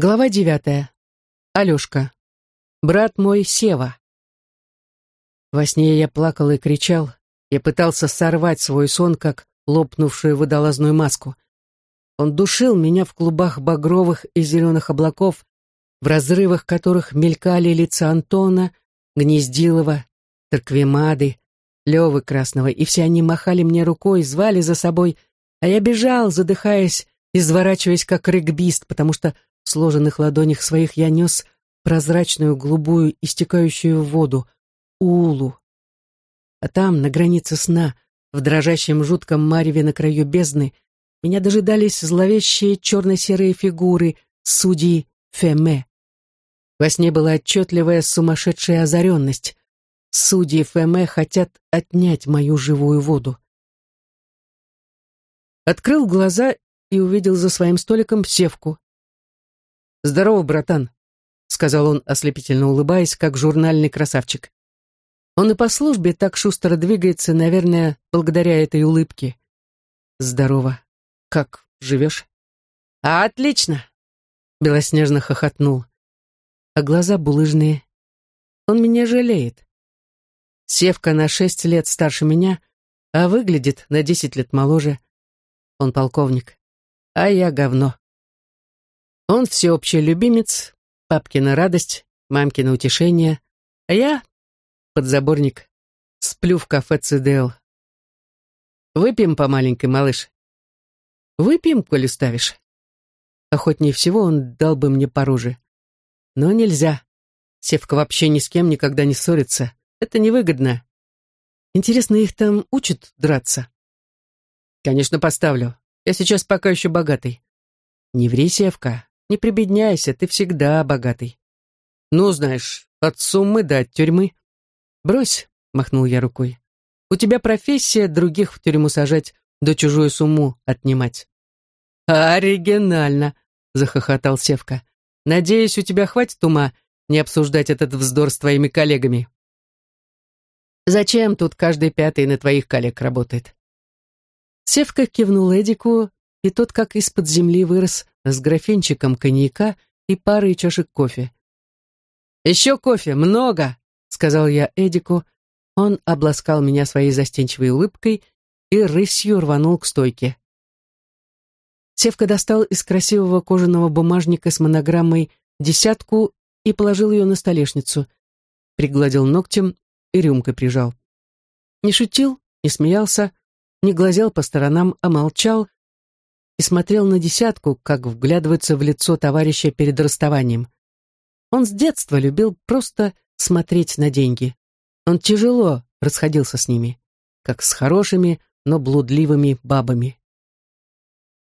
Глава девятая. Алешка. Брат мой Сева. Во сне я плакал и кричал. Я пытался сорвать свой сон, как лопнувшую водолазную маску. Он душил меня в клубах багровых и зеленых облаков, в разрывах которых мелькали лица Антона, Гнездилова, Тарквемады, Левы Красного, и все они махали мне рукой, звали за собой, а я бежал, задыхаясь, изворачиваясь как регбист, потому что в сложенных ладонях своих я нес прозрачную, голубую, истекающую воду, улу. А там, на границе сна, в дрожащем жутком мареве на краю бездны, меня дожидались зловещие черно-серые фигуры судьи Феме. Во сне была отчетливая сумасшедшая озаренность. Судьи Феме хотят отнять мою живую воду. Открыл глаза и увидел за своим столиком севку. «Здорово, братан», — сказал он, ослепительно улыбаясь, как журнальный красавчик. Он и по службе так шустро двигается, наверное, благодаря этой улыбке. «Здорово. Как живешь?» «А, отлично!» — белоснежно хохотнул. А глаза булыжные. Он меня жалеет. Севка на шесть лет старше меня, а выглядит на десять лет моложе. Он полковник. А я говно. Он всеобщий любимец, папкина радость, мамкина утешение, а я подзаборник, сплю в кафе ЦДЛ. Выпьем по маленькой, малыш. Выпьем, коли ставишь. Охотнее всего он дал бы мне по. Но нельзя. Севка вообще ни с кем никогда не ссорится. Это невыгодно. Интересно, их там учат драться? Конечно, поставлю. Я сейчас пока еще богатый. Не ври, Севка. Не прибедняйся, ты всегда богатый. Ну, знаешь, от суммы до от тюрьмы. Брось, махнул я рукой. У тебя профессия других в тюрьму сажать, да чужую сумму отнимать. Оригинально, захохотал Севка. Надеюсь, у тебя хватит ума не обсуждать этот вздор с твоими коллегами. Зачем тут каждый пятый на твоих коллег работает? Севка кивнул Эдику, и тот как из-под земли вырос с графинчиком коньяка и парой чашек кофе. «Еще кофе, много!» — сказал я Эдику. Он обласкал меня своей застенчивой улыбкой и рысью рванул к стойке. Севка достал из красивого кожаного бумажника с монограммой десятку и положил ее на столешницу. Пригладил ногтем и рюмкой прижал. Не шутил, не смеялся, не глазел по сторонам, а молчал, и смотрел на десятку, как вглядывается в лицо товарища перед расставанием. Он с детства любил просто смотреть на деньги. Он тяжело расходился с ними, как с хорошими, но блудливыми бабами.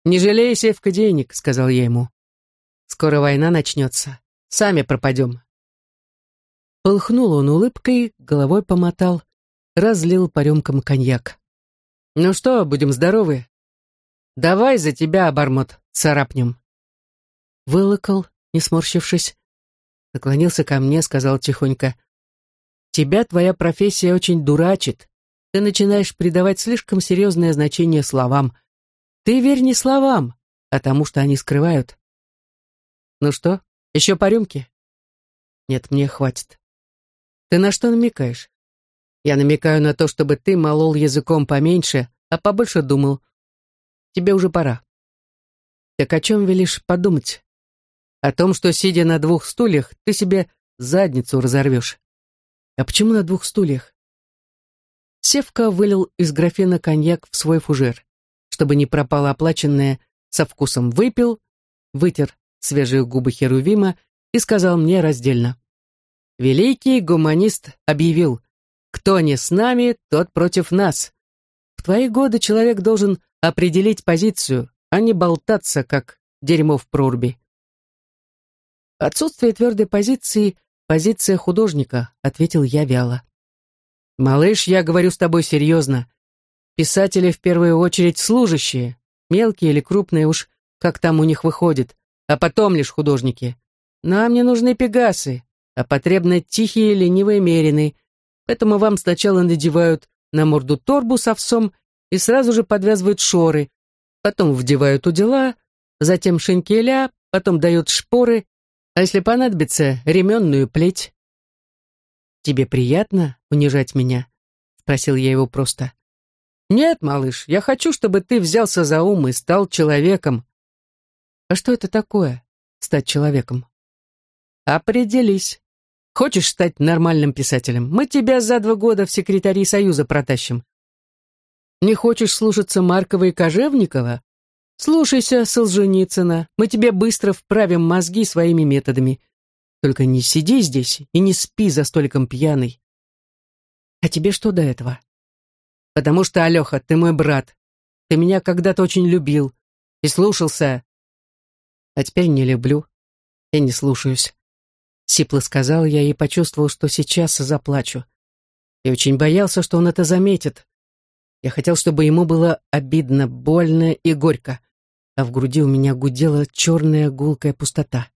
«Не жалей, Севка, денег», — сказал я ему. «Скоро война начнется. Сами пропадем». Полыхнул он улыбкой, головой помотал, разлил по рюмкам коньяк. «Ну что, будем здоровы?» Давай за тебя, обормот, царапнем. Вылокал, не сморщившись. Наклонился ко мне, сказал тихонько. Тебя твоя профессия очень дурачит. Ты начинаешь придавать слишком серьезное значение словам. Ты верь не словам, а тому, что они скрывают. Ну что, еще по рюмке? Нет, мне хватит. Ты на что намекаешь? Я намекаю на то, чтобы ты молол языком поменьше, а побольше думал. Тебе уже пора. Так о чем велишь подумать? О том, что, сидя на двух стульях, ты себе задницу разорвешь. А почему на двух стульях? Севка вылил из графина коньяк в свой фужер, чтобы не пропало оплаченное, со вкусом выпил, вытер свежие губы Херувима и сказал мне раздельно. Великий гуманист объявил, кто не с нами, тот против нас. В твои годы человек должен определить позицию, а не болтаться, как дерьмо в проруби. Отсутствие твердой позиции — позиция художника, ответил я вяло. Малыш, я говорю с тобой серьезно. Писатели в первую очередь служащие, мелкие или крупные уж, как там у них выходит, а потом лишь художники. Нам не нужны пегасы, а потребны тихие ленивые мерины, поэтому вам сначала надевают на морду торбу с овсом и сразу же подвязывают шоры, потом вдевают удила, затем шинкеля, потом дает шпоры, а если понадобится, ременную плеть. «Тебе приятно унижать меня?» — спросил я его просто. «Нет, малыш, я хочу, чтобы ты взялся за ум и стал человеком». «А что это такое, стать человеком?» «Определись. Хочешь стать нормальным писателем? Мы тебя за два года в секретари Союза протащим. Не хочешь слушаться Маркова и Кожевникова? Слушайся Солженицына. Мы тебе быстро вправим мозги своими методами. Только не сиди здесь и не спи за столиком пьяный. А тебе что до этого? Потому что, Алеха, ты мой брат. Ты меня когда-то очень любил и слушался. А теперь не люблю и не слушаюсь. Сипло сказал я и почувствовал, что сейчас заплачу. Я очень боялся, что он это заметит. Я хотел, чтобы ему было обидно, больно и горько, а в груди у меня гудела черная гулкая пустота.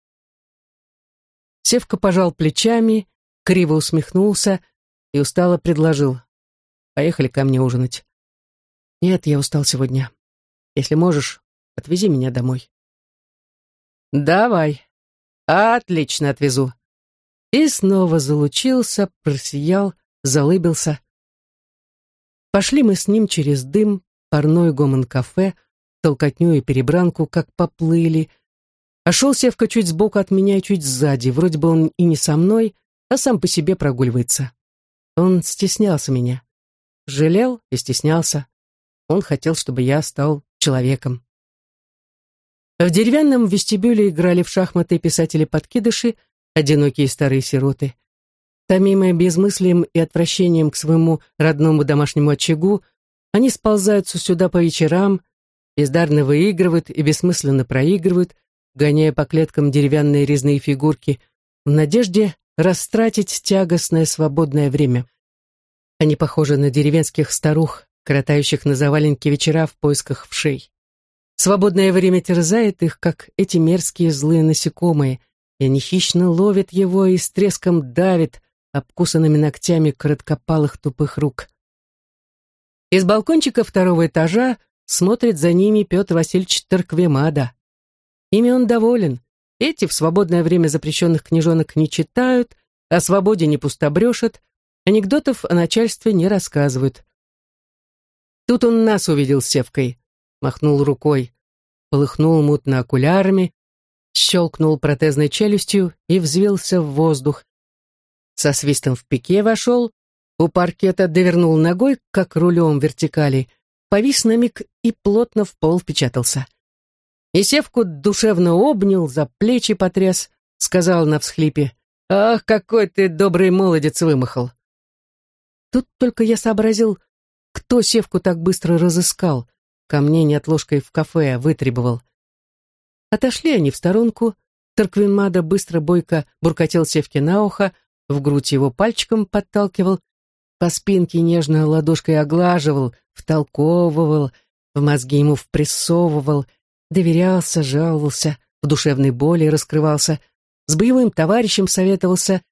Севка пожал плечами, криво усмехнулся и устало предложил. «Поехали ко мне ужинать». «Нет, я устал сегодня. Если можешь, отвези меня домой». «Давай. Отлично отвезу». И снова залучился, просиял, залыбился. Пошли мы с ним через дым, парной гомон кафе, толкотню и перебранку, как поплыли, а шел Севка чуть сбоку от меня и чуть сзади, вроде бы он и не со мной, а сам по себе прогуливается. Он стеснялся меня. Жалел и стеснялся. Он хотел, чтобы я стал человеком. В деревянном вестибюле играли в шахматы писатели-подкидыши, одинокие старые сироты. Томимые безмыслием и отвращением к своему родному домашнему очагу, они сползаются сюда по вечерам, бездарно выигрывают и бессмысленно проигрывают, гоняя по клеткам деревянные резные фигурки, в надежде растратить тягостное свободное время. Они похожи на деревенских старух, коротающих на заваленке вечера в поисках вшей. Свободное время терзает их, как эти мерзкие злые насекомые, и они хищно ловят его и с треском давят обкусанными ногтями короткопалых тупых рук. Из балкончика второго этажа смотрит за ними Петр Васильевич Тарквемада. Ими он доволен. Эти в свободное время запрещенных книжонок не читают, о свободе не пустобрешат, анекдотов о начальстве не рассказывают. Тут он нас увидел Севкой, махнул рукой, полыхнул мутно окулярами, щелкнул протезной челюстью и взвился в воздух. Со свистом в пике вошел, у паркета довернул ногой, как рулем вертикали, повис на миг и плотно в пол впечатался. И Севку душевно обнял, за плечи потряс, сказал на всхлипе, «Ах, какой ты добрый молодец вымахал!» Тут только я сообразил, кто Севку так быстро разыскал, ко мне не отложкой в кафе вытребовал. Отошли они в сторонку, Торквинмада быстро-бойко буркотел Севке на ухо, в грудь его пальчиком подталкивал, по спинке нежно ладошкой оглаживал, втолковывал, в мозги ему впрессовывал — доверялся, жаловался, в душевной боли раскрывался, с боевым товарищем советовался,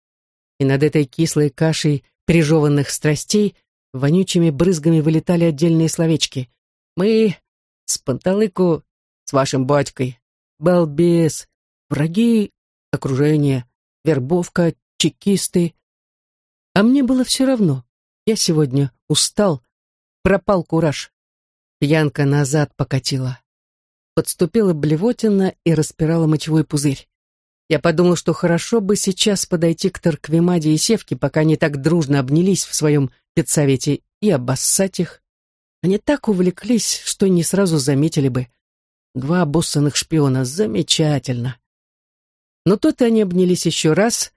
и над этой кислой кашей пережеванных страстей вонючими брызгами вылетали отдельные словечки. «Мы с Панталыку, с вашим батькой, балбес, враги, окружение, вербовка, чекисты». А мне было все равно. Я сегодня устал, пропал кураж. Пьянка назад покатила подступила блевотина и распирала мочевой пузырь. Я подумал, что хорошо бы сейчас подойти к Тарквимаде и Севке, пока они так дружно обнялись в своем педсовете, и обоссать их. Они так увлеклись, что не сразу заметили бы. Два обоссанных шпиона. Замечательно. Но тут они обнялись еще раз.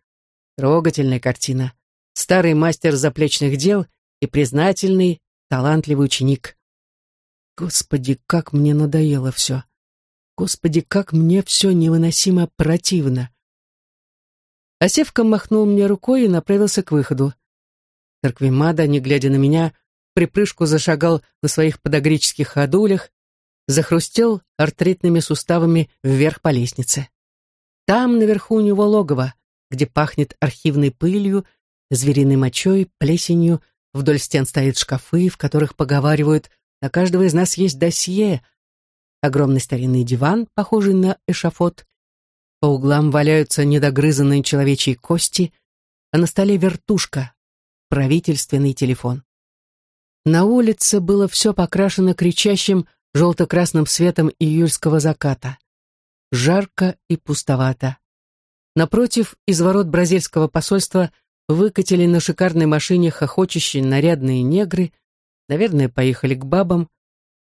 Трогательная картина. Старый мастер заплечных дел и признательный, талантливый ученик. Господи, как мне надоело все. Господи, как мне все невыносимо противно. Осевка махнул мне рукой и направился к выходу. Тарквимада, не глядя на меня, припрыжку зашагал на своих подогрических ходулях, захрустел артритными суставами вверх по лестнице. Там, наверху у него логово, где пахнет архивной пылью, звериной мочой, плесенью, вдоль стен стоят шкафы, в которых поговаривают, на каждого из нас есть досье, огромный старинный диван, похожий на эшафот, по углам валяются недогрызанные человечьи кости, а на столе вертушка, правительственный телефон. На улице было все покрашено кричащим желто-красным светом июльского заката. Жарко и пустовато. Напротив, из ворот бразильского посольства выкатили на шикарной машине хохочущие нарядные негры, наверное, поехали к бабам,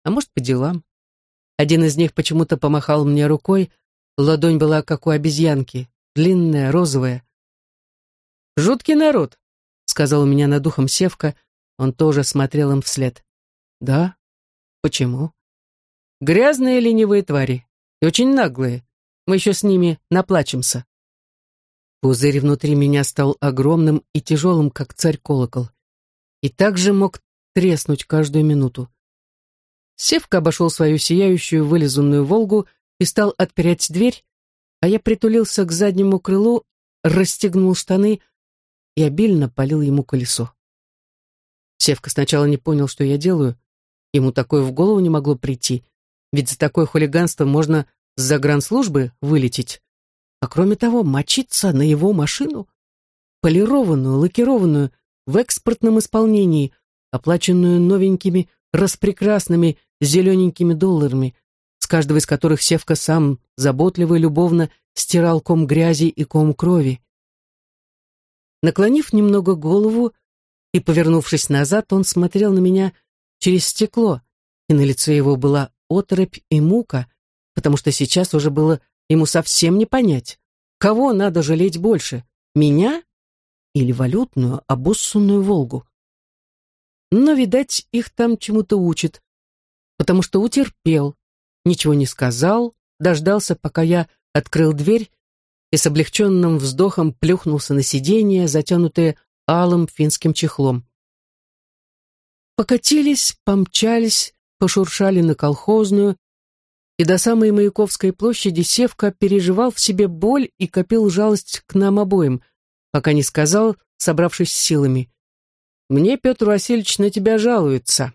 а может, по делам. Один из них почему-то помахал мне рукой, ладонь была как у обезьянки, длинная, розовая. «Жуткий народ», — сказал у меня над духом Севка, он тоже смотрел им вслед. «Да? Почему?» «Грязные ленивые твари и очень наглые. Мы еще с ними наплачемся». Пузырь внутри меня стал огромным и тяжелым, как царь-колокол. И также мог треснуть каждую минуту. Севка обошел свою сияющую вылизанную «Волгу» и стал отпирать дверь, а я притулился к заднему крылу, расстегнул штаны и обильно полил ему колесо. Севка сначала не понял, что я делаю. Ему такое в голову не могло прийти, ведь за такое хулиганство можно с загранслужбы вылететь. А кроме того, мочиться на его машину, полированную, лакированную, в экспортном исполнении, оплаченную новенькими, распрекрасными, зелененькими долларами, с каждого из которых Севка сам заботливо и любовно стирал ком грязи и ком крови. Наклонив немного голову и повернувшись назад, он смотрел на меня через стекло, и на лице его была оторопь и мука, потому что сейчас уже было ему совсем не понять, кого надо жалеть больше, меня или валютную обоссанную «Волгу». Но, видать, их там чему-то учат, потому что утерпел, ничего не сказал, дождался, пока я открыл дверь и с облегченным вздохом плюхнулся на сиденье, затянутое алым финским чехлом. Покатились, помчались, пошуршали на колхозную, и до самой Маяковской площади Севка переживал в себе боль и копил жалость к нам обоим, пока не сказал, собравшись с силами, «Мне Петр Васильевич на тебя жалуется».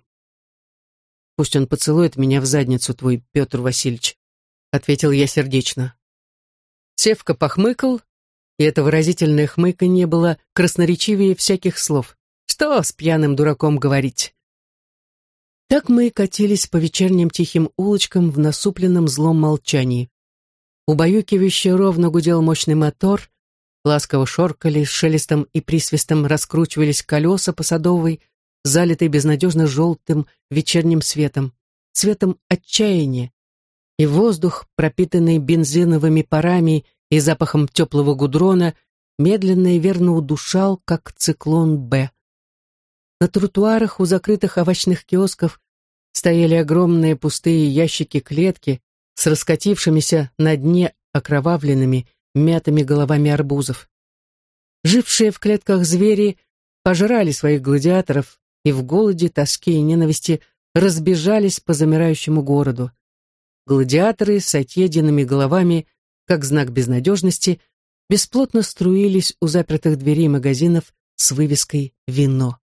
«Пусть он поцелует меня в задницу, твой Петр Васильевич», — ответил я сердечно. Севка похмыкал, и это выразительное хмыканье было красноречивее всяких слов. Что с пьяным дураком говорить? Так мы катились по вечерним тихим улочкам в насупленном злом молчании. Убаюкивающе ровно гудел мощный мотор, ласково шоркали, шелестом и присвистом раскручивались колеса по садовой, залитой безнадежно желтым вечерним светом, цветом отчаяния, и воздух, пропитанный бензиновыми парами и запахом теплого гудрона, медленно и верно удушал, как циклон «Б». На тротуарах у закрытых овощных киосков стояли огромные пустые ящики-клетки с раскатившимися на дне окровавленными, мятыми головами арбузов. Жившие в клетках звери пожрали своих гладиаторов и в голоде, тоске и ненависти разбежались по замирающему городу. Гладиаторы с отъеденными головами, как знак безнадежности, бесплотно струились у запертых дверей магазинов с вывеской «Вино».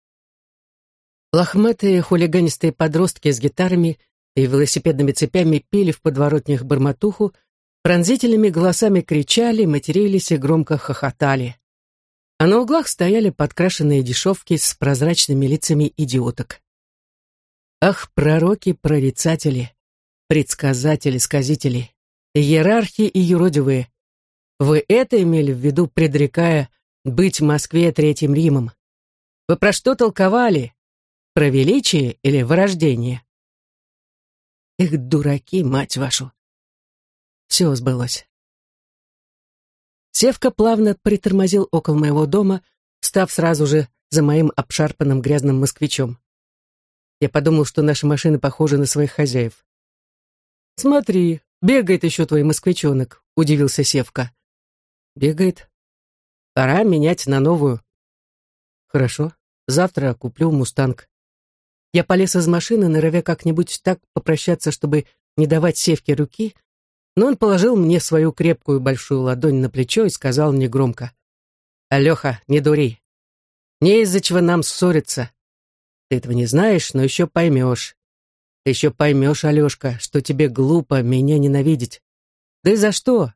Лохматые хулиганистые подростки с гитарами и велосипедными цепями пили в подворотнях бормотуху, пронзительными голосами кричали, матерились и громко хохотали. А на углах стояли подкрашенные дешевки с прозрачными лицами идиоток. Ах, пророки-прорицатели, предсказатели-сказители, иерархи и юродивые, вы это имели в виду, предрекая быть в Москве Третьим Римом? Вы про что толковали? Про величие или вырождение? Эх, дураки, мать вашу! Все сбылось. Севка плавно притормозил около моего дома, став сразу же за моим обшарпанным грязным москвичом. Я подумал, что наши машины похожи на своих хозяев. «Смотри, бегает еще твой москвичонок», — удивился Севка. «Бегает? Пора менять на новую». «Хорошо, завтра куплю «Мустанг». Я полез из машины, норовя как-нибудь так попрощаться, чтобы не давать Севке руки, но он положил мне свою крепкую большую ладонь на плечо и сказал мне громко. «Алеха, не дури. Не из-за чего нам ссориться. Ты этого не знаешь, но еще поймешь. Еще поймешь, Алешка, что тебе глупо меня ненавидеть. Да и за что?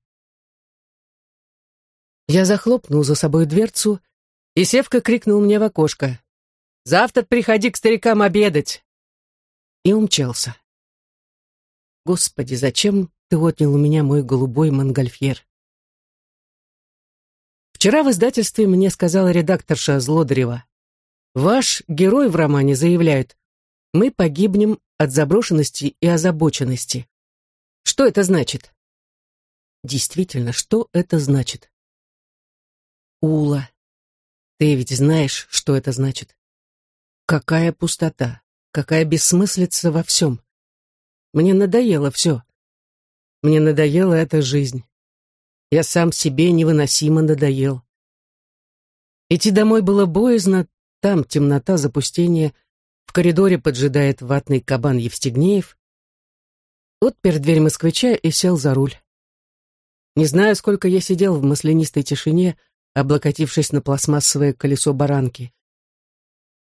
Я захлопнул за собой дверцу, и Севка крикнул мне в окошко. «Завтра приходи к старикам обедать!» И умчался. Господи, зачем ты отнял у меня мой голубой монгольфьер? Вчера в издательстве мне сказала редакторша Злодарева. Ваш герой в романе заявляет, мы погибнем от заброшенности и озабоченности. Что это значит? Действительно, что это значит? Ула, ты ведь знаешь, что это значит. Какая пустота, какая бессмыслица во всем. Мне надоело все. Мне надоела эта жизнь. Я сам себе невыносимо надоел. Идти домой было боязно, там темнота, запустение, в коридоре поджидает ватный кабан Евстигнеев. Отпер дверь москвича и сел за руль. Не знаю, сколько я сидел в маслянистой тишине, облокотившись на пластмассовое колесо баранки.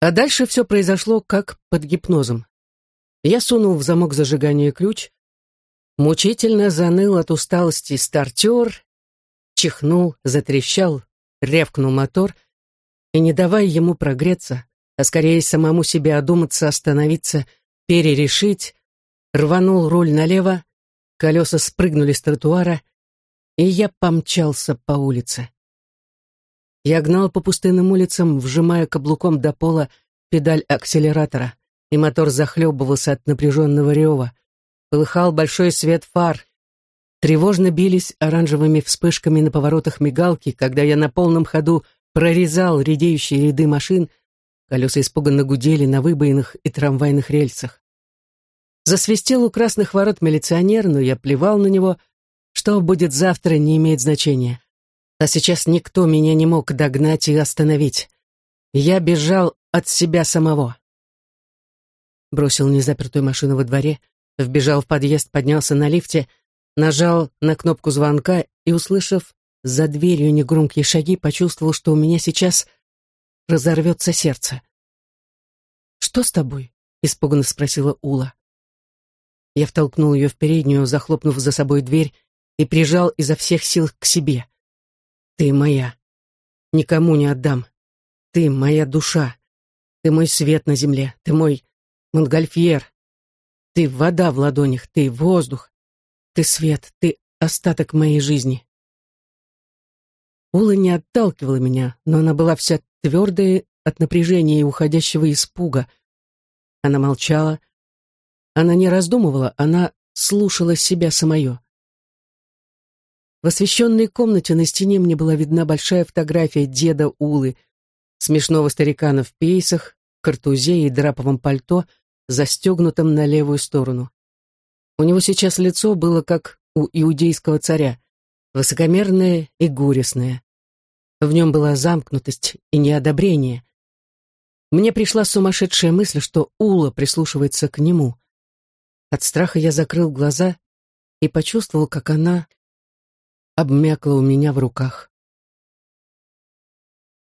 А дальше все произошло как под гипнозом. Я сунул в замок зажигания ключ, мучительно заныл от усталости стартер, чихнул, затрещал, ревкнул мотор, и, не давая ему прогреться, а скорее самому себе одуматься, остановиться, перерешить, рванул руль налево, колеса спрыгнули с тротуара, и я помчался по улице. Я гнал по пустынным улицам, вжимая каблуком до пола педаль акселератора, и мотор захлебывался от напряженного рева. Полыхал большой свет фар. Тревожно бились оранжевыми вспышками на поворотах мигалки, когда я на полном ходу прорезал редеющие ряды машин, колеса испуганно гудели на выбоинах и трамвайных рельсах. Засвистел у красных ворот милиционер, но я плевал на него. Что будет завтра, не имеет значения. А сейчас никто меня не мог догнать и остановить. Я бежал от себя самого. Бросил незапертую машину во дворе, вбежал в подъезд, поднялся на лифте, нажал на кнопку звонка и, услышав за дверью негромкие шаги, почувствовал, что у меня сейчас разорвется сердце. «Что с тобой?» — испуганно спросила Ула. Я втолкнул ее в переднюю, захлопнув за собой дверь, и прижал изо всех сил к себе. Ты моя. Никому не отдам. Ты моя душа. Ты мой свет на земле. Ты мой Монгольфьер. Ты вода в ладонях. Ты воздух. Ты свет. Ты остаток моей жизни. Ула не отталкивала меня, но она была вся твердая от напряжения и уходящего испуга. Она молчала. Она не раздумывала, она слушала себя самое. В освещенной комнате на стене мне была видна большая фотография деда Улы, смешного старикана в пейсах, картузе и драповом пальто, застегнутом на левую сторону. У него сейчас лицо было как у иудейского царя, высокомерное и горестное. В нем была замкнутость и неодобрение. Мне пришла сумасшедшая мысль, что Ула прислушивается к нему. От страха я закрыл глаза и почувствовал, как она обмякла у меня в руках.